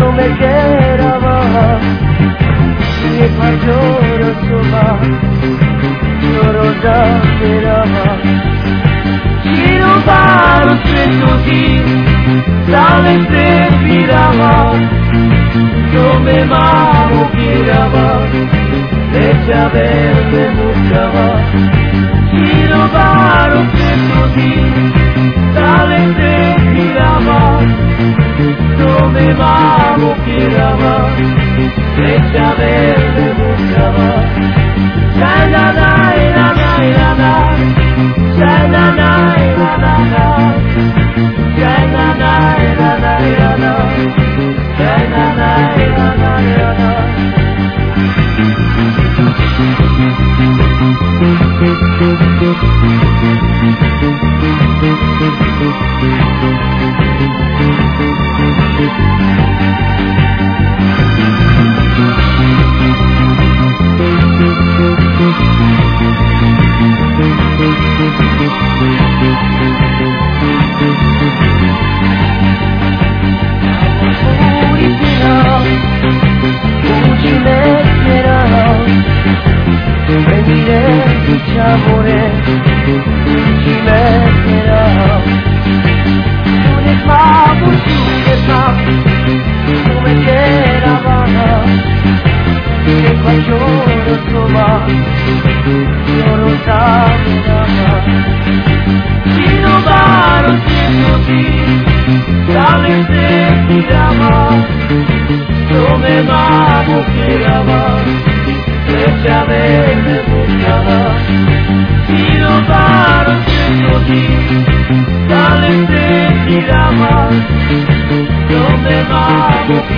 No me quiera más Nie pardoro suma Lloro da serama Quiero dar un così Sale se firama No me mamo kirama Lecha verde buscaba. Quiero dar un così la la Va, non sei così Dale se ti llama Come mamo que llama Lecha verde buscaba Si no ti ti llama Come mamo que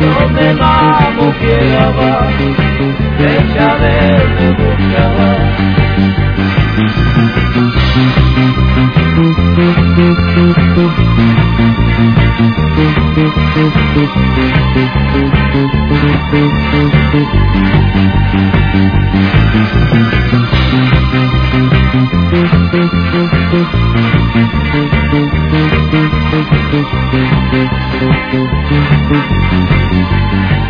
¿Dónde va mujer va? Fecha de tu boca. Thank you. Thank you.